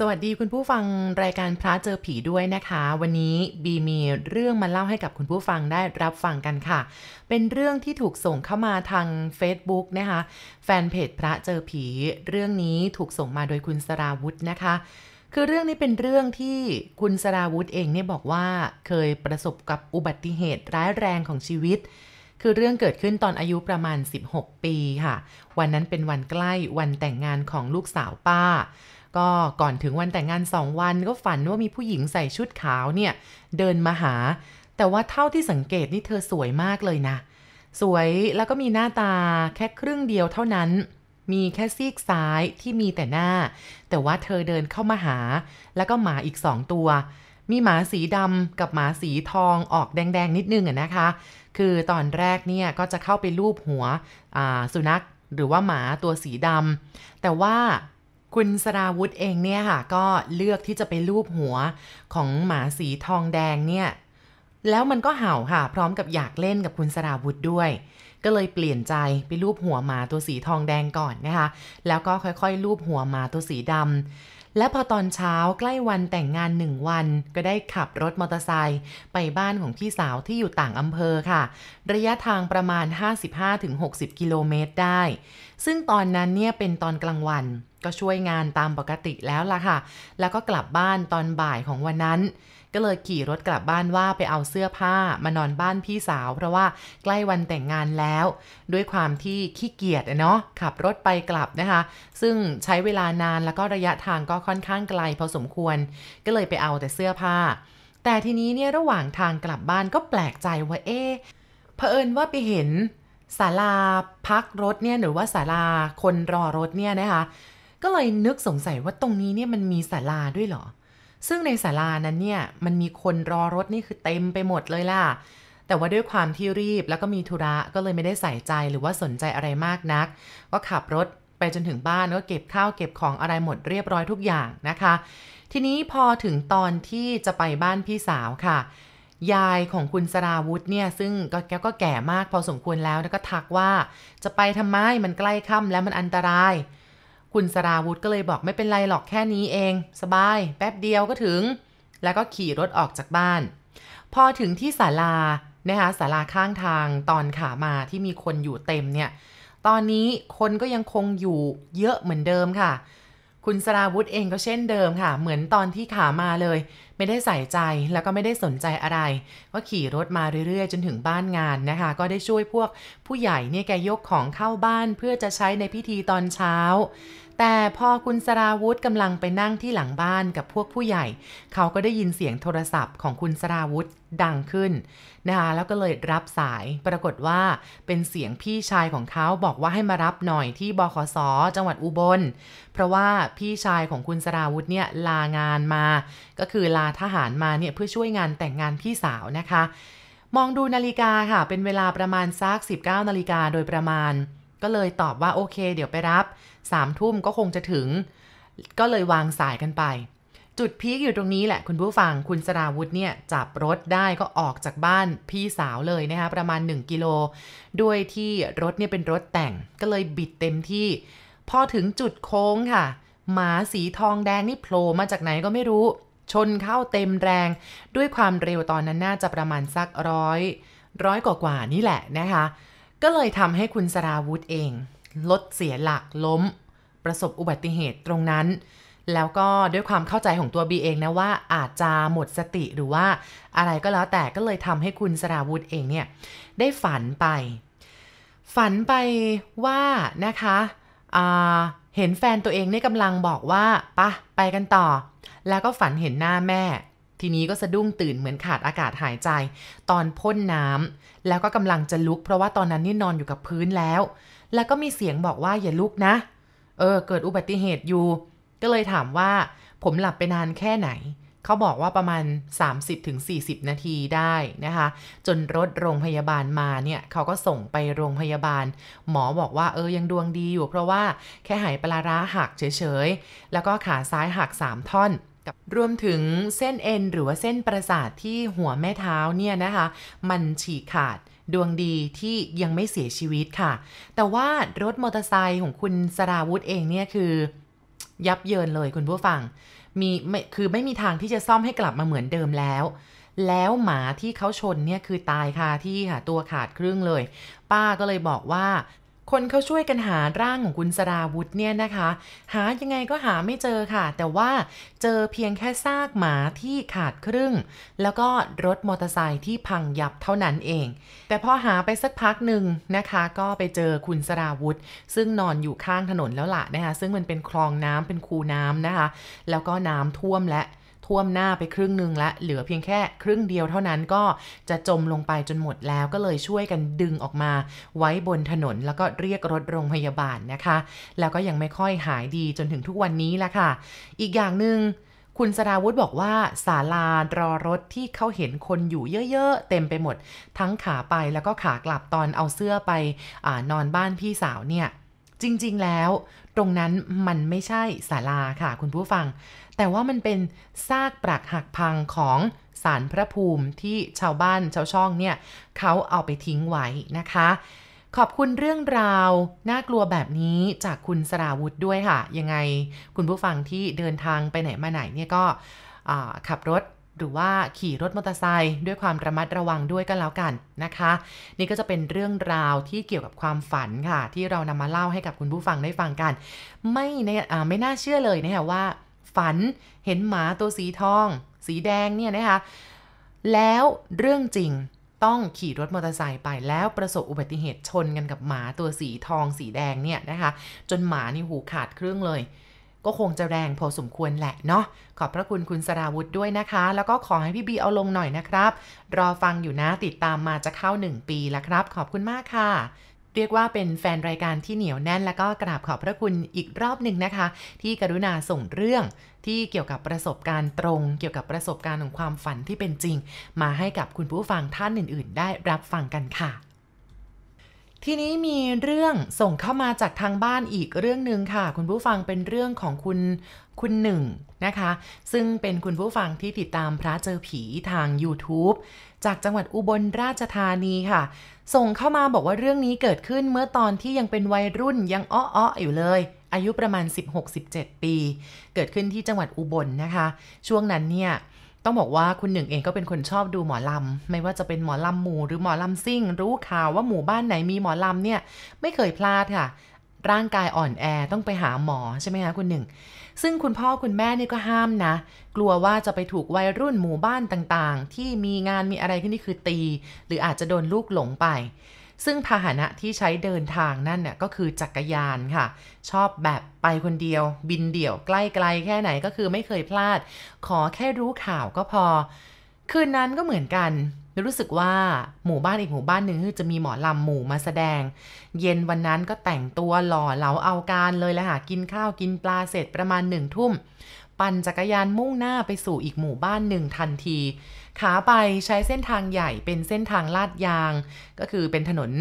สวัสดีคุณผู้ฟังรายการพระเจอผีด้วยนะคะ วันนี้บีมีเรื่องมาเล่าให้กับคุณผู้ฟังได้รับฟังกันค่ะ เป็นเรื่องที่ถูกส่งเข้ามาทาง Facebook นะคะ แฟนเพจพระเจอผี เรื่องนี้ถูกส่งมาโดยคุณสราวุธนะคะ คือเรื่องนี้เป็นเรื่องที่คุณสราวุธเองเนี่ยบอกว่าเคยประสบกับอุบัติเหตุร้ายแรงของชีวิต คือเรื่องเกิดขึ้นตอนอายุประมาณ 16 ปีค่ะ วันนั้นเป็นวันใกล้วันแต่งงานของลูกสาวป้า ก็ก่อนถึงวันแต่งงานสองวันก็ฝันว่ามีผู้หญิงใส่ชุดขาวเนี่ย เดินมาหา แต่ว่าเท่าที่สังเกตนี่เธอสวยมากเลยนะ สวยแล้วก็มีหน้าตาแค่ครึ่งเดียวเท่านั้น มีแค่ซีกซ้ายที่มีแต่หน้า แต่ว่าเธอเดินเข้ามาหา แล้วก็หมาอีกสองตัว มีหมาสีดำกับหมาสีทองออกแดงๆนิดนึงอะนะคะ คือตอนแรกเนี่ยก็จะเข้าไปลูบหัวสุนัขหรือว่าหมาตัวสีดำแต่ว่า คุณสราวุธเองเนี่ยค่ะ ก็เลือกที่จะไปลูบหัวของหมาสีทองแดงเนี่ย แล้วมันก็เห่าค่ะ พร้อมกับอยากเล่นกับคุณสราวุธด้วย ก็เลยเปลี่ยนใจไปลูบหัวหมาตัวสีทองแดงก่อนนะคะ แล้วก็ค่อยๆลูบหัวหมาตัวสีดำและพอตอนเช้าใกล้วันแต่งงานหนึ่งวัน ก็ได้ขับรถมอเตอร์ไซค์ไปบ้านของพี่สาวที่อยู่ต่างอำเภอค่ะ ระยะทางประมาณ 55-60 กิโลเมตรได้ ซึ่งตอนนั้นเนี่ยเป็นตอนกลางวัน ก็ช่วยงานตามปกติแล้วล่ะค่ะ แล้วก็กลับบ้านตอนบ่ายของวันนั้น ก็เลยขี่รถกลับบ้านว่าไปเอาเสื้อผ้ามานอนบ้านพี่สาว เพราะว่าใกล้วันแต่งงานแล้ว ด้วยความที่ขี้เกียจเนาะขับรถไปกลับนะคะ ซึ่งใช้เวลานานแล้วก็ระยะทางก็ค่อนข้างไกลพอสมควร ก็เลยไปเอาแต่เสื้อผ้า แต่ทีนี้เนี่ยระหว่างทางกลับบ้านก็แปลกใจว่าเอ๊ะเผอิญว่าไปเห็นศาลาพักรถเนี่ยหรือว่าศาลาคนรอรถเนี่ยนะคะ ก็เลยนึกสงสัยว่าตรงนี้เนี่ยมันมีศาลาด้วยเหรอ ซึ่งในศาลานั้นเนี่ยมันมีคนรอรถนี่คือเต็มไปหมดเลยล่ะ แต่ว่าด้วยความที่รีบแล้วก็มีธุระก็เลยไม่ได้ใส่ใจหรือว่าสนใจอะไรมากนัก ก็ขับรถไปจนถึงบ้านก็เก็บข้าวเก็บของอะไรหมดเรียบร้อยทุกอย่างนะคะ ทีนี้พอถึงตอนที่จะไปบ้านพี่สาวค่ะ ยายของคุณสราวุธเนี่ยซึ่งก็แกก็แก่มากพอสมควรแล้วแล้วก็ทักว่า จะไปทำไมมันใกล้ค่ำแล้วมันอันตราย คุณสราวุธก็เลยบอกไม่เป็นไรหรอกแค่นี้เอง สบาย แป๊บเดียวก็ถึง แล้วก็ขี่รถออกจากบ้าน พอถึงที่ศาลานะคะศาลาข้างทางตอนขามาที่มีคนอยู่เต็มเนี่ย ตอนนี้คนก็ยังคงอยู่เยอะเหมือนเดิมค่ะ คุณสราวุธเองก็เช่นเดิมค่ะ เหมือนตอนที่ขามาเลย ไม่ได้ใส่ใจแล้วก็ไม่ได้สนใจอะไร ก็ขี่รถมาเรื่อยๆ จนถึงบ้านงานนะคะ ก็ได้ช่วยพวกผู้ใหญ่เนี่ยแกยกของเข้าบ้านเพื่อจะใช้ในพิธีตอนเช้า แต่พอคุณสราวุธกำลังไปนั่งที่หลังบ้านกับพวกผู้ใหญ่ เขาก็ได้ยินเสียงโทรศัพท์ของคุณสราวุธดังขึ้นนะคะแล้วก็เลยรับสายปรากฏว่าเป็นเสียงพี่ชายของเขาบอกว่าให้มารับหน่อยที่บขสจังหวัดอุบล เพราะว่าพี่ชายของคุณสราวุธเนี่ยลางานมา ก็คือลาทหารมาเนี่ยเพื่อช่วยงานแต่งงานพี่สาวนะคะ มองดูนาฬิกาค่ะ เป็นเวลาประมาณสัก19นาฬิกาโดยประมาณ ก็เลยตอบว่าโอเค เดี๋ยวไปรับสามทุ่มก็คงจะถึง ก็เลยวางสายกันไป จุดพีคอยู่ตรงนี้แหละคุณผู้ฟังคุณสราวุธเนี่ย จับรถได้ก็ออกจากบ้านพี่สาวเลยนะคะประมาณ 1 กิโล ด้วยที่รถเนี่ยเป็นรถแต่งก็เลยบิดเต็มที่ พอถึงจุดโค้งค่ะ หมาสีทองแดงนี่โผล่มาจากไหนก็ไม่รู้ ชนเข้าเต็มแรง ด้วยความเร็วตอนนั้นน่าจะประมาณสักร้อยร้อยกว่าๆนี่แหละนะคะ ก็เลยทำให้คุณสราวุธเองรถเสียหลักล้ม ประสบอุบัติเหตุตรงนั้น แล้วก็ด้วยความเข้าใจของตัวบีเองนะว่าอาจจะหมดสติหรือว่าอะไรก็แล้วแต่ก็เลยทำให้คุณสราวุธเองเนี่ยได้ฝันไป ฝันไปว่านะคะเห็นแฟนตัวเองเนี่ยกำลังบอกว่าปะไปกันต่อ แล้วก็ฝันเห็นหน้าแม่ ทีนี้ก็สะดุ้งตื่นเหมือนขาดอากาศหายใจ ตอนพ่นน้ำแล้วก็กำลังจะลุก เพราะว่าตอนนั้นนี่นอนอยู่กับพื้นแล้ว แล้วก็มีเสียงบอกว่าอย่าลุกนะ เออ เกิดอุบัติเหตุอยู่ ก็เลยถามว่า ผมหลับไปนานแค่ไหน เขาบอกว่าประมาณ 30-40 นาทีได้นะคะ จนรถโรงพยาบาลมาเนี่ยเขาก็ส่งไปโรงพยาบาล หมอบอกว่าเออยังดวงดีอยู่ เพราะว่าแค่หายปลาร้าหักเฉยๆแล้วก็ขาซ้ายหัก3ท่อน กับรวมถึงเส้นเอ็นหรือว่าเส้นประสาทที่หัวแม่เท้าเนี่ยนะคะ มันฉีกขาดดวงดีที่ยังไม่เสียชีวิตค่ะ แต่ว่ารถมอเตอร์ไซค์ของคุณสราวุธเองเนี่ยคือ ยับเยินเลยคุณผู้ฟัง มีไม่คือไม่มีทางที่จะซ่อมให้กลับมาเหมือนเดิมแล้ว แล้วหมาที่เขาชนเนี่ยคือตายคาที่ค่ะตัวขาดครึ่งเลย ป้าก็เลยบอกว่า คนเขาช่วยกันหาร่างของคุณสราวุธเนี่ยนะคะ หายังไงก็หาไม่เจอค่ะ แต่ว่าเจอเพียงแค่ซากหมาที่ขาดครึ่ง แล้วก็รถมอเตอร์ไซค์ที่พังยับเท่านั้นเอง แต่พอหาไปสักพักหนึ่งนะคะ ก็ไปเจอคุณสราวุธ ซึ่งนอนอยู่ข้างถนนแล้วล่ะนะคะ ซึ่งมันเป็นคลองน้ำเป็นคูน้ำนะคะ แล้วก็น้ำท่วมและ ท่วมหน้าไปครึ่งหนึ่งและเหลือเพียงแค่ครึ่งเดียวเท่านั้นก็จะจมลงไปจนหมดแล้วก็เลยช่วยกันดึงออกมา ไว้บนถนนแล้วก็เรียกรถโรงพยาบาลนะคะ แล้วก็ยังไม่ค่อยหายดีจนถึงทุกวันนี้ละค่ะ อีกอย่างหนึ่งคุณสราวุธบอกว่าศาลารอรถที่เขาเห็นคนอยู่เยอะๆ เต็มไปหมด ทั้งขาไปแล้วก็ขากลับตอนเอาเสื้อไปอนอนบ้านพี่สาวเนี่ย จริงๆแล้ว ตรงนั้นมันไม่ใช่ศาลาค่ะคุณผู้ฟัง แต่ว่ามันเป็นซากปรักหักพังของสารพระภูมิที่ชาวบ้านชาวช่องเนี่ยเขาเอาไปทิ้งไว้นะคะ ขอบคุณเรื่องราวน่ากลัวแบบนี้จากคุณสราวุธด้วยค่ะ ยังไงคุณผู้ฟังที่เดินทางไปไหนมาไหนเนี่ยก็ขับรถ หรือว่าขี่รถมอเตอร์ไซค์ด้วยความระมัดระวังด้วยก็แล้วกันนะคะ นี่ก็จะเป็นเรื่องราวที่เกี่ยวกับความฝันค่ะ ที่เรานำมาเล่าให้กับคุณผู้ฟังได้ฟังกัน ไม่ไม่น่าเชื่อเลยนะคะว่า ฝันเห็นหมาตัวสีทอง สีแดงเนี่ยนะคะแล้วเรื่องจริงต้องขี่รถมอเตอร์ไซค์ไปแล้วประสบอุบัติเหตุชนกันกับหมาตัวสีทองสีแดงเนี่ยนะคะ จนหมานี่หูขาดครึ่งเลย ก็คงจะแรงพอสมควรแหละเนาะขอบพระคุณคุณสราวุธด้วยนะคะ แล้วก็ขอให้พี่บีเอาลงหน่อยนะครับ รอฟังอยู่นะติดตามมาจะเข้า 1 ปีแล้วครับ ขอบคุณมากค่ะเรียกว่าเป็นแฟนรายการที่เหนียวแน่น แล้วก็กราบขอบพระคุณอีกรอบหนึ่งนะคะ ที่กรุณาส่งเรื่องที่เกี่ยวกับประสบการณ์ตรง เกี่ยวกับประสบการณ์ของความฝันที่เป็นจริง มาให้กับคุณผู้ฟังท่านอื่น ๆ ได้รับฟังกันค่ะ ทีนี้มีเรื่องส่งเข้ามาจากทางบ้านอีกเรื่องหนึ่งค่ะ คุณผู้ฟังเป็นเรื่องของคุณคุณหนึ่งนะคะ ซึ่งเป็นคุณผู้ฟังที่ติดตามพระเจอผีทาง YouTube จากจังหวัดอุบลราชธานีค่ะ ส่งเข้ามาบอกว่าเรื่องนี้เกิดขึ้นเมื่อตอนที่ยังเป็นวัยรุ่นยังอ้อๆอยู่เลย อายุประมาณ 16-17 ปี เกิดขึ้นที่จังหวัดอุบลนนะคะ ช่วงนั้นเนี่ย ต้องบอกว่าคุณหนึ่งเองก็เป็นคนชอบดูหมอลำ ไม่ว่าจะเป็นหมอลำหมู่หรือหมอลำซิ่ง รู้ข่าวว่าหมู่บ้านไหนมีหมอลำเนี่ย ไม่เคยพลาดค่ะ ร่างกายอ่อนแอต้องไปหาหมอใช่ไหมคะคุณหนึ่ง ซึ่งคุณพ่อคุณแม่นี่ก็ห้ามนะ กลัวว่าจะไปถูกวัยรุ่นหมู่บ้านต่างๆ ที่มีงานมีอะไรขึ้นนี่คือตี หรืออาจจะโดนลูกหลงไป ซึ่งพาหนะที่ใช้เดินทางนั่นเนี่ยก็คือจักรยานค่ะ ชอบแบบไปคนเดียว บินเดี่ยวใกล้ๆแค่ไหนก็คือไม่เคยพลาด ขอแค่รู้ข่าวก็พอ คืนนั้นก็เหมือนกันรู้สึกว่าหมู่บ้านอีกหมู่บ้านหนึ่งจะมีหมอลำหมู่มาแสดง เย็นวันนั้นก็แต่งตัวหล่อเหลาเอาการเลยแหละค่ะกินข้าวกินปลาเสร็จประมาณหนึ่งทุ่ม ปั่นจักรยานมุ่งหน้าไปสู่อีกหมู่บ้านหนึ่งทันที ขาไปใช้เส้นทางใหญ่เป็นเส้นทางลาดยาง ก็คือเป็นถนน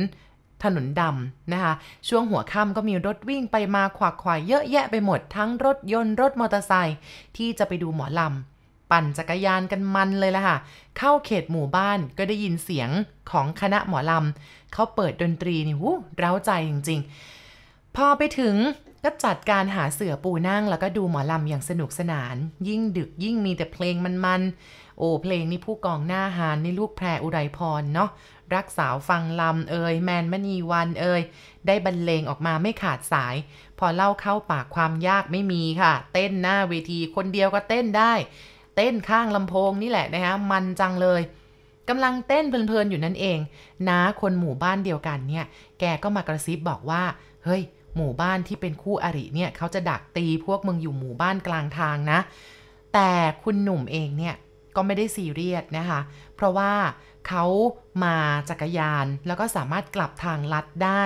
ถนนดำนะคะ ช่วงหัวค่ำก็มีรถวิ่งไปมาขวักขวายเยอะแยะไปหมดทั้งรถยนต์รถมอเตอร์ไซค์ที่จะไปดูหมอลำ ปั่นจักรยานกันมันเลยล่ะค่ะ เข้าเขตหมู่บ้านก็ได้ยินเสียงของคณะหมอลำเขาเปิดดนตรีนี่วู้เร้าใจจริง ๆ พอไปถึงก็จัดการหาเสือปูนั่งแล้วก็ดูหมอลำอย่างสนุกสนาน ยิ่งดึกยิ่งมีแต่เพลงมันๆ โอ้เพลงนี่ผู้กองหน้าหานนี่ลูกแพรอุไรพรเนาะรักสาวฟังลำเอ่ยแมนมณีวันเอ่ยได้บรรเลงออกมาไม่ขาดสาย พอเล่าเข้าปากความยากไม่มีค่ะ เต้นหน้าเวทีคนเดียวก็เต้นได้ เต้นข้างลำโพงนี่แหละนะคะมันจังเลยกำลังเต้นเพลินๆอยู่นั่นเองน้าคนหมู่บ้านเดียวกันเนี่ย แกก็มากระซิบบอกว่า เฮ้ย หมู่บ้านที่เป็นคู่อริเนี่ยเขาจะดักตีพวกมึงอยู่หมู่บ้านกลางทางนะ แต่คุณหนุ่มเองเนี่ย ก็ไม่ได้ซีเรียสนะคะ เพราะว่าเขามาจักรยานแล้วก็สามารถกลับทางลัดได้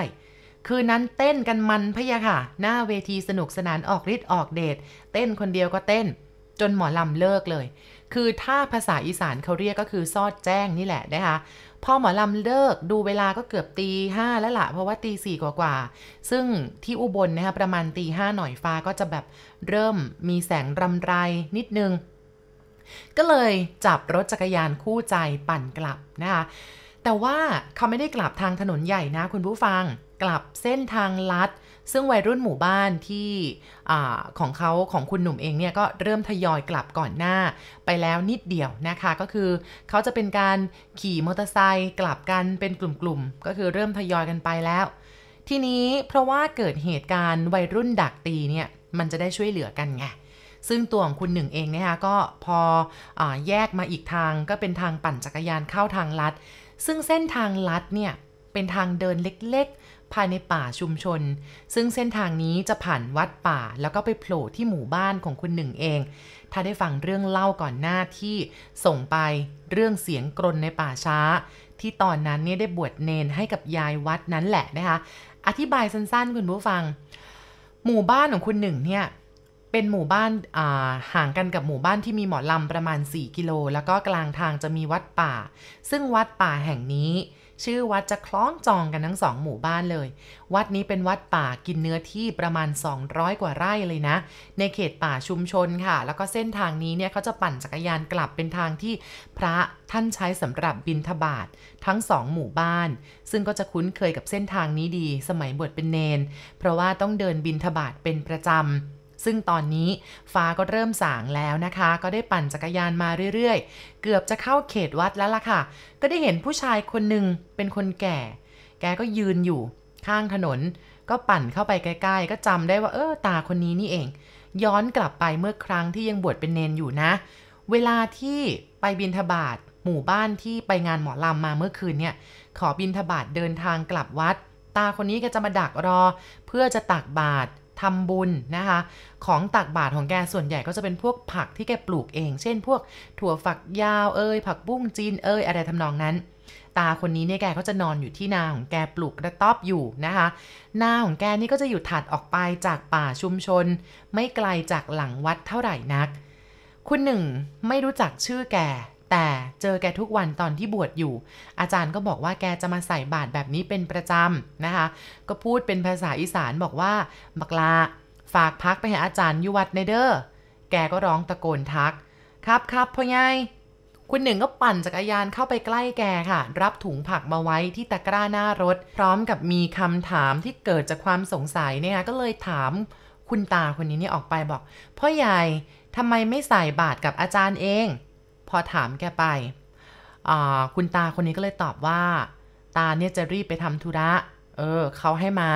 คืนนั้นเต้นกันมันพะยะค่ะ หน้าเวทีสนุกสนานออกฤทธิ์ออกเดชเต้นคนเดียวก็เต้น จนหมอลำเลิกเลย คือถ้าภาษาอีสานเขาเรียกก็คือซอดแจ้งนี่แหละนะคะพอหมอลำเลิกดูเวลาก็เกือบตีห้าแล้วละ่ะ เพราะว่าตีสี่กว่าๆ ซึ่งที่อุบลนะคะประมาณตีห้าหน่อยฟ้าก็จะแบบเริ่มมีแสงรำไรนิดนึง ก็เลยจับรถจักรยานคู่ใจปั่นกลับนะคะ แต่ว่าเขาไม่ได้กลับทางถนนใหญ่นะคุณผู้ฟัง กลับเส้นทางลัด ซึ่งวัยรุ่นหมู่บ้านที่อของเขาของคุณหนุ่มเองเนี่ยก็เริ่มทยอยกลับก่อนหน้า ไปแล้วนิดเดียวนะคะ ก็คือเขาจะเป็นการขี่มอเตอร์ไซค์กลับกันเป็นกลุ่มๆ ก็คือเริ่มทยอยกันไปแล้ว ทีนี้เพราะว่าเกิดเหตุการณ์วัยรุ่นดักตีเนี่ยมันจะได้ช่วยเหลือกันไง ซึ่งตัวของคุณหนึ่งเองนะคะก็พออแยกมาอีกทางก็เป็นทางปั่นจักรยานเข้าทางลัด ซึ่งเส้นทางลัดเนี่ยเป็นทางเดินเล็กๆ ภายในป่าชุมชน ซึ่งเส้นทางนี้จะผ่านวัดป่า แล้วก็ไปโผล่ที่หมู่บ้านของคุณหนึ่งเอง ถ้าได้ฟังเรื่องเล่าก่อนหน้าที่ส่งไปเรื่องเสียงกรนในป่าช้า ที่ตอนนั้นเนี่ยได้บวชเนนให้กับยายวัดนั้นแหละนะคะ อธิบายสั้นๆ คุณผู้ฟัง หมู่บ้านของคุณหนึ่งเนี่ย เป็นหมู่บ้านห่างกันกับหมู่บ้านที่มีหมอลำประมาณ 4 กิโล แล้วก็กลางทางจะมีวัดป่า ซึ่งวัดป่าแห่งนี้ ชื่อวัดจะคล้องจองกันทั้งสองหมู่บ้านเลย วัดนี้เป็นวัดป่ากินเนื้อที่ประมาณ 200 กว่าไร่เลยนะ ในเขตป่าชุมชนค่ะ แล้วก็เส้นทางนี้เนี่ยเขาจะปั่นจักรยานกลับเป็นทางที่พระท่านใช้สำหรับบินทบาททั้งสองหมู่บ้าน ซึ่งก็จะคุ้นเคยกับเส้นทางนี้ดี สมัยบวชเป็นเนน เพราะว่าต้องเดินบินทบาทเป็นประจำ ซึ่งตอนนี้ฟ้าก็เริ่มสางแล้วนะคะ ก็ได้ปั่นจักรยานมาเรื่อยๆ เกือบจะเข้าเขตวัดแล้วล่ะค่ะ ก็ได้เห็นผู้ชายคนหนึ่งเป็นคนแก่ แกก็ยืนอยู่ข้างถนน ก็ปั่นเข้าไปใกล้ๆ ก็จำได้ว่าเออตาคนนี้นี่เอง ย้อนกลับไปเมื่อครั้งที่ยังบวชเป็นเนนอยู่นะ เวลาที่ไปบินทบาทหมู่บ้านที่ไปงานหมอลำมาเมื่อคืนเนี่ย ขอบินทบาทเดินทางกลับวัด ตาคนนี้ก็จะมาดักรอ เพื่อจะตักบาตร ทำบุญนะคะ ของตักบาตรของแกส่วนใหญ่ก็จะเป็นพวกผักที่แกปลูกเอง เช่น พวกถั่วฝักยาวเอ้ยผักบุ้งจีนเอ้ยอะไรทำนองนั้น ตาคนนี้เนี่ยแกก็จะนอนอยู่ที่นาของแกปลูกกระต๊อบอยู่นะคะ นาของแกนี่ก็จะอยู่ถัดออกไปจากป่าชุมชน ไม่ไกลจากหลังวัดเท่าไหร่นัก คุณหนึ่งไม่รู้จักชื่อแก แต่เจอแกทุกวันตอนที่บวชอยู่ อาจารย์ก็บอกว่าแกจะมาใส่บาตรแบบนี้เป็นประจำนะคะ ก็พูดเป็นภาษาอีสานบอกว่า บักลา ฝากพักไปให้อาจารย์ยุวัดในเด้อ แกก็ร้องตะโกนทัก ครับครับพ่อใหญ่คุณหนึ่งก็ปั่นจักรยานเข้าไปใกล้แกค่ะ รับถุงผักมาไว้ที่ตะกร้าหน้ารถ พร้อมกับมีคำถามที่เกิดจากความสงสัยเนี่ยก็เลยถามคุณตาคนนี้นี่ออกไปบอกพ่อใหญ่ทำไมไม่ใส่บาตรกับอาจารย์เอง พอถามแกไป คุณตาคนนี้ก็เลยตอบว่า ตาเนี่ยจะรีบไปทำธุระ เออเขาให้มา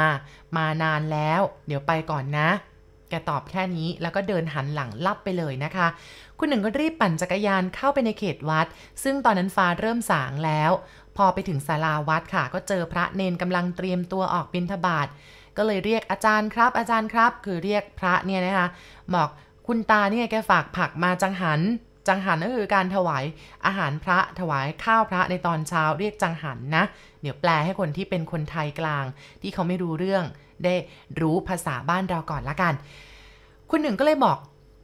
มานานแล้ว เดี๋ยวไปก่อนนะ แกตอบแค่นี้แล้วก็เดินหันหลังลับไปเลยนะคะ คุณหนึ่งก็รีบปั่นจักรยานเข้าไปในเขตวัด ซึ่งตอนนั้นฟ้าเริ่มสางแล้ว พอไปถึงศาลาวัดค่ะ ก็เจอพระเนนกำลังเตรียมตัวออกบิณฑบาต ก็เลยเรียกอาจารย์ครับ อาจารย์ครับ คือเรียกพระเนี่ยนะคะ บอกคุณตาเนี่ยแกฝากผักมาจังหัน จังหันก็คือการถวายอาหารพระถวายข้าวพระในตอนเช้าเรียกจังหันนะ เดี๋ยวแปลให้คนที่เป็นคนไทยกลาง ที่เขาไม่รู้เรื่องได้รู้ภาษาบ้านเราก่อนละกัน คุณหนึ่งก็เลยบอก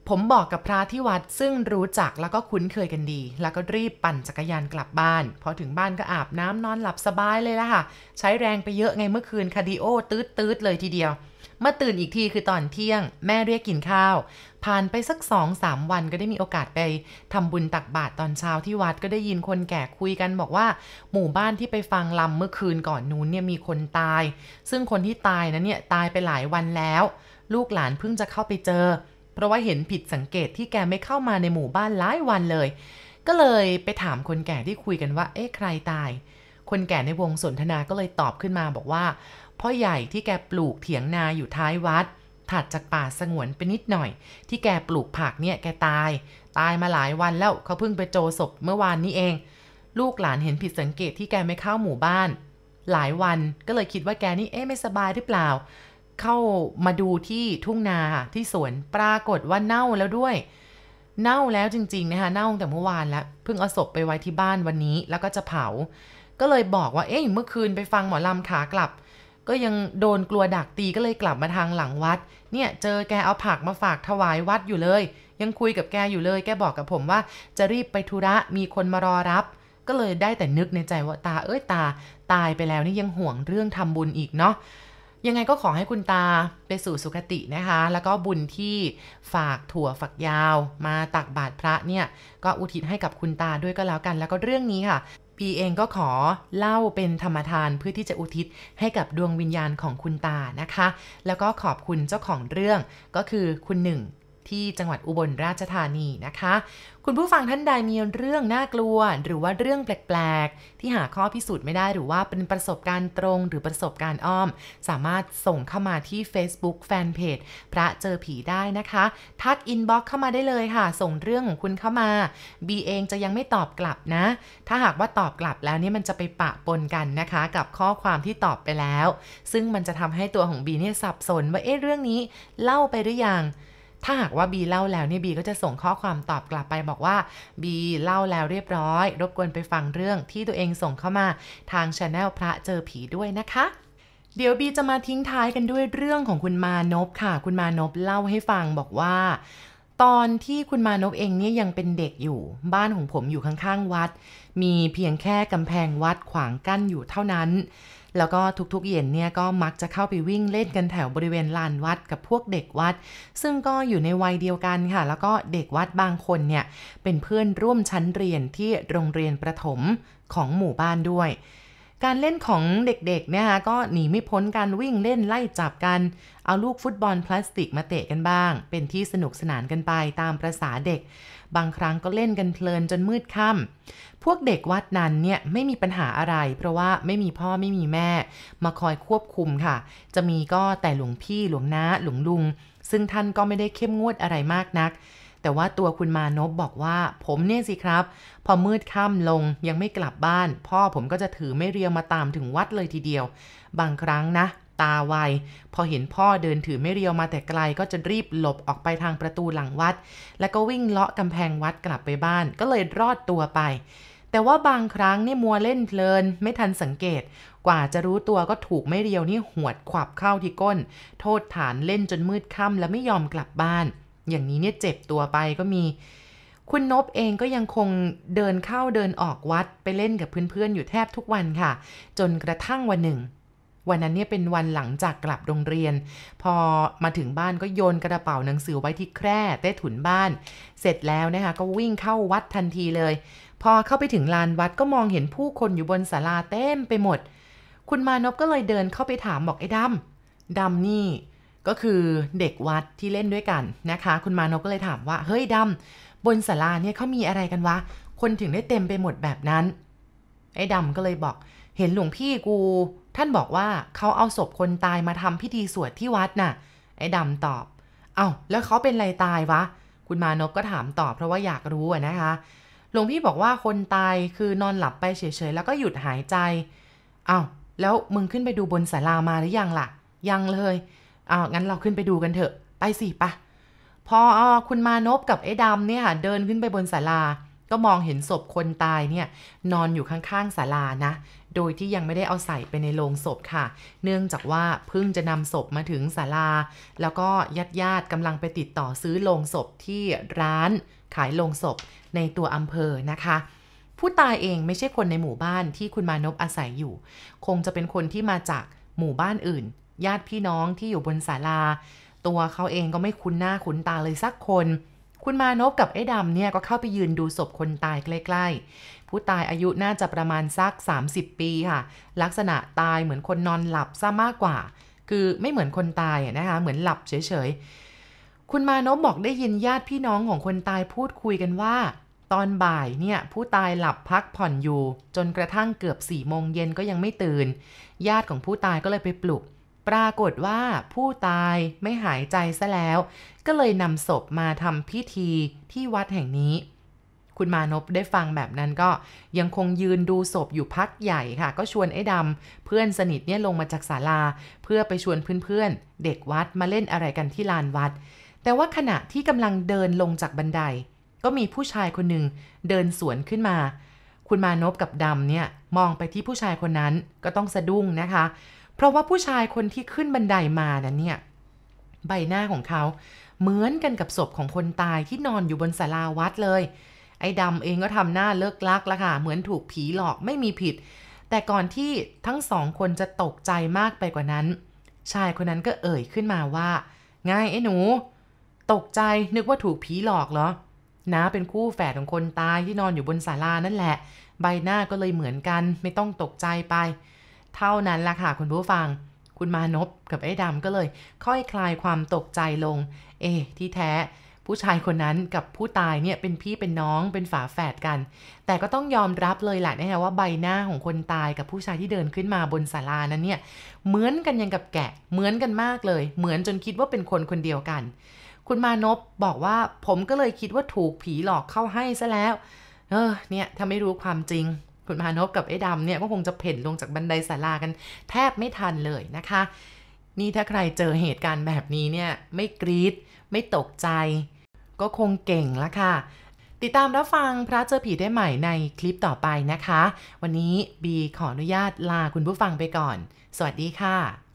ผมบอกกับพระที่วัดซึ่งรู้จักแล้วก็คุ้นเคยกันดี แล้วก็รีบปั่นจักรยานกลับบ้าน พอถึงบ้านก็อาบน้ำนอนหลับสบายเลยละค่ะ ใช้แรงไปเยอะไงเมื่อคืน cardio ตืดๆเลยทีเดียว เมื่อตื่นอีกทีคือตอนเที่ยง แม่เรียกกินข้าว ผ่านไปสักสองสามวันก็ได้มีโอกาสไปทำบุญตักบาตรตอนเช้าที่วัดก็ได้ยินคนแก่คุยกันบอกว่า หมู่บ้านที่ไปฟังลำเมื่อคืนก่อนนู้นเนี่ยมีคนตาย ซึ่งคนที่ตายนั้นเนี่ยตายไปหลายวันแล้ว ลูกหลานเพิ่งจะเข้าไปเจอ เพราะว่าเห็นผิดสังเกตที่แกไม่เข้ามาในหมู่บ้านหลายวันเลย ก็เลยไปถามคนแก่ที่คุยกันว่า เอ๊ะใครตาย คนแก่ในวงสนทนาก็เลยตอบขึ้นมาบอกว่า พ่อใหญ่ที่แกปลูกเถียงนาอยู่ท้ายวัด ถัดจากป่าสงวนไปนิดหน่อย ที่แกปลูกผักเนี่ยแกตาย ตายมาหลายวันแล้วเขาเพิ่งไปโจศพเมื่อวานนี้เอง ลูกหลานเห็นผิดสังเกตที่แกไม่เข้าหมู่บ้าน หลายวันก็เลยคิดว่าแกนี่เอ๊ะไม่สบายหรือเปล่า เข้ามาดูที่ทุ่งนาที่สวนปรากฏว่าเน่าแล้วด้วยเน่าแล้วจริงๆนะคะเน่าตั้งแต่เมื่อวานแล้วเพิ่งเอาศพไปไว้ที่บ้านวันนี้แล้วก็จะเผา ก็เลยบอกว่าเอ๊ะเมื่อคืนไปฟังหมอลำขากลับ ก็ยังโดนกลัวดักตีก็เลยกลับมาทางหลังวัด เนี่ยเจอแกเอาผักมาฝากถวายวัดอยู่เลย ยังคุยกับแกอยู่เลย แกบอกกับผมว่า จะรีบไปธุระมีคนมารอรับ ก็เลยได้แต่นึกในใจว่าตาเอ้ยตา ตายไปแล้วนี่ยังห่วงเรื่องทำบุญอีกเนาะยังไงก็ขอให้คุณตาไปสู่สุคตินะคะ แล้วก็บุญที่ฝากถั่วฝักยาว มาตักบาตรพระเนี่ย ก็อุทิศให้กับคุณตาด้วยก็แล้วกัน แล้วก็เรื่องนี้ค่ะ ปีเองก็ขอเล่าเป็นธรรมทานเพื่อที่จะอุทิศให้กับดวงวิญญาณของคุณตานะคะ แล้วก็ขอบคุณเจ้าของเรื่องก็คือคุณหนึ่ง ที่จังหวัดอุบลราชธานีนะคะ คุณผู้ฟังท่านใดมีเรื่องน่ากลัว หรือว่าเรื่องแปลกๆ ที่หาข้อพิสูจน์ไม่ได้หรือว่าเป็นประสบการณ์ตรงหรือประสบการณ์อ้อม สามารถส่งเข้ามาที่ Facebook Fanpage พระเจอผีได้นะคะ ทักอินบ็อกเข้ามาได้เลยค่ะ ส่งเรื่องของคุณเข้ามาบีเองจะยังไม่ตอบกลับนะ ถ้าหากว่าตอบกลับแล้วเนี่ยมันจะไปปะปนกันนะคะ กับข้อความที่ตอบไปแล้ว ซึ่งมันจะทำให้ตัวของบีเนี่ยสับสนว่าเอ๊ะเรื่องนี้เล่าไปหรือยัง ถ้าหากว่าบีเล่าแล้วเนี่ยบีก็จะส่งข้อความตอบกลับไปบอกว่าบีเล่าแล้วเรียบร้อย รบกวนไปฟังเรื่องที่ตัวเองส่งเข้ามาทางช anel พระเจอผีด้วยนะคะเดี๋ยวบีจะมาทิ้งท้ายกันด้วยเรื่องของคุณมานพค่ะ คุณมานพเล่าให้ฟังบอกว่า ตอนที่คุณมานพเองเนี่ยยังเป็นเด็กอยู่ บ้านของผมอยู่ข้างๆวัด มีเพียงแค่กำแพงวัดขวางกั้นอยู่เท่านั้น แล้วก็ทุกๆเย็นเนี่ยก็มักจะเข้าไปวิ่งเล่นกันแถวบริเวณลานวัดกับพวกเด็กวัด ซึ่งก็อยู่ในวัยเดียวกันค่ะ แล้วก็เด็กวัดบางคนเนี่ยเป็นเพื่อนร่วมชั้นเรียนที่โรงเรียนประถมของหมู่บ้านด้วย การเล่นของเด็กๆเนี่ยก็หนีไม่พ้นการวิ่งเล่นไล่จับกัน เอาลูกฟุตบอลพลาสติกมาเตะกันบ้าง เป็นที่สนุกสนานกันไปตามประษาเด็ก บางครั้งก็เล่นกันเพลินจนมืดค่ำพวกเด็กวัดนั้นเนี่ยไม่มีปัญหาอะไร เพราะว่าไม่มีพ่อไม่มีแม่ มาคอยควบคุมค่ะ จะมีก็แต่หลวงพี่หลวงน้าหลวงลุง ซึ่งท่านก็ไม่ได้เข้มงวดอะไรมากนัก แต่ว่าตัวคุณมานพบอกว่า ผมเนี่ยสิครับ พอมืดค่ำลงยังไม่กลับบ้าน พ่อผมก็จะถือไม่เรียวมาตามถึงวัดเลยทีเดียว บางครั้งนะ ตาไว พอเห็นพ่อเดินถือไม่เรียวมาแต่ไกลก็จะรีบหลบออกไปทางประตูหลังวัด แล้วก็วิ่งเลาะกำแพงวัดกลับไปบ้าน ก็เลยรอดตัวไป แต่ว่าบางครั้งนี่มัวเล่นเพลิน ไม่ทันสังเกต กว่าจะรู้ตัวก็ถูกไม่เรียวนี่หวดขวับเข้าที่ก้น โทษฐานเล่นจนมืดค่ำแล้วไม่ยอมกลับบ้าน อย่างนี้เนี่ยเจ็บตัวไปก็มีคุณนบเองก็ยังคงเดินเข้าเดินออกวัดไปเล่นกับเพื่อนๆอยู่แทบทุกวันค่ะ จนกระทั่งวันหนึ่ง วันนั้นเนี่ยเป็นวันหลังจากกลับโรงเรียน พอมาถึงบ้านก็โยนกระเป๋าหนังสือไว้ที่แคร่ใต้ถุนบ้าน เสร็จแล้วนะคะก็วิ่งเข้าวัดทันทีเลย พอเข้าไปถึงลานวัดก็มองเห็นผู้คนอยู่บนศาลาเต็มไปหมด คุณมานพก็เลยเดินเข้าไปถามบอกไอ้ดำดำนี่ก็คือเด็กวัดที่เล่นด้วยกันนะคะ คุณมานพก็เลยถามว่าเฮ้ยดำบนศาลาเนี่ยเขามีอะไรกันวะ คนถึงได้เต็มไปหมดแบบนั้น ไอ้ดำก็เลยบอก เห็นหลวงพี่กู ท่านบอกว่าเขาเอาศพคนตายมาทำพิธีสวดที่วัดน่ะ ไอ้ดำตอบ เอา้าแล้วเขาเป็นอะไรตายวะ คุณมานพก็ถามต่อเพราะว่าอยากรู้นะคะ หลวงพี่บอกว่าคนตายคือนอนหลับไปเฉยๆ แล้วก็หยุดหายใจ เอา้าแล้วมึงขึ้นไปดูบนศาลามาหรือยังล่ะ ยังเลยเอา้างั้นเราขึ้นไปดูกันเถอะ ไปสิปะ พออคุณมานพกับไอ้ดำเนี่ยเดินขึ้นไปบนศาลา ก็มองเห็นศพคนตายเนี่ยนอนอยู่ข้างๆศาลานะ โดยที่ยังไม่ได้เอาใส่ไปในโลงศพค่ะ เนื่องจากว่าเพิ่งจะนำศพมาถึงศาลา แล้วก็ญาติญาติกำลังไปติดต่อซื้อโลงศพที่ร้านขายโลงศพในตัวอำเภอนะคะผู้ตายเองไม่ใช่คนในหมู่บ้านที่คุณมานพอาศัยอยู่ คงจะเป็นคนที่มาจากหมู่บ้านอื่น ญาติพี่น้องที่อยู่บนศาลา ตัวเขาเองก็ไม่คุ้นหน้าคุ้นตาเลยสักคน คุณมานพกับไอ้ดำเนี่ยก็เข้าไปยืนดูศพคนตายใกล้ๆ ผู้ตายอายุน่าจะประมาณสัก 30 ปีค่ะ ลักษณะตายเหมือนคนนอนหลับซะมากกว่า คือไม่เหมือนคนตายนะคะ เหมือนหลับเฉยๆ คุณมานพบอกได้ยินญาติพี่น้องของคนตายพูดคุยกันว่า ตอนบ่ายเนี่ยผู้ตายหลับพักผ่อนอยู่ จนกระทั่งเกือบสี่โมงเย็นก็ยังไม่ตื่น ญาติของผู้ตายก็เลยไปปลุก ปรากฏว่าผู้ตายไม่หายใจซะแล้ว ก็เลยนำศพมาทำพิธีที่วัดแห่งนี้ คุณมานพได้ฟังแบบนั้นก็ยังคงยืนดูศพอยู่พักใหญ่ค่ะ ก็ชวนไอ้ดำเพื่อนสนิทเนี่ยลงมาจากศาลา เพื่อไปชวนเพื่อนๆ เด็กวัดมาเล่นอะไรกันที่ลานวัด แต่ว่าขณะที่กำลังเดินลงจากบันได ก็มีผู้ชายคนหนึ่งเดินสวนขึ้นมา คุณมานพกับดำเนี่ยมองไปที่ผู้ชายคนนั้นก็ต้องสะดุ้งนะคะ เพราะว่าผู้ชายคนที่ขึ้นบันไดมานั้นเนี่ยใบหน้าของเขาเหมือนกันกับศพของคนตายที่นอนอยู่บนศาลาวัดเลย ไอ้ดำเองก็ทำหน้าเลิกลักแล้วค่ะ เหมือนถูกผีหลอกไม่มีผิด แต่ก่อนที่ทั้งสองคนจะตกใจมากไปกว่านั้น ชายคนนั้นก็เอ่ยขึ้นมาว่าไงไอ้หนู ตกใจนึกว่าถูกผีหลอกเหรอน้าเป็นคู่แฝดของคนตายที่นอนอยู่บนศาลานั่นแหละ ใบหน้าก็เลยเหมือนกัน ไม่ต้องตกใจไป เท่านั้นละค่ะคุณผู้ฟัง คุณมานพกับไอ้ดำก็เลย ค่อยคลายความตกใจลง เอ๊ที่แท้ ผู้ชายคนนั้นกับผู้ตายเนี่ยเป็นพี่เป็นน้องเป็นฝาแฝดกัน แต่ก็ต้องยอมรับเลยแหละนะฮะว่าใบหน้าของคนตายกับผู้ชายที่เดินขึ้นมาบนศาลานั้นเนี่ยเหมือนกันยังกับแกะ เหมือนกันมากเลย เหมือนจนคิดว่าเป็นคนคนเดียวกัน คุณมานพบอกว่าผมก็เลยคิดว่าถูกผีหลอกเข้าให้ซะแล้ว เออเนี่ยถ้าไม่รู้ความจริง คุณมานพกับไอ้ดำเนี่ยก็คงจะเพ่นลงจากบันไดศาลากันแทบไม่ทันเลยนะคะ นี่ถ้าใครเจอเหตุการณ์แบบนี้เนี่ยไม่กรีดไม่ตกใจ ก็คงเก่งละค่ะ ติดตามรับฟังพระเจอผีได้ใหม่ในคลิปต่อไปนะคะ วันนี้บีขออนุญาตลาคุณผู้ฟังไปก่อน สวัสดีค่ะ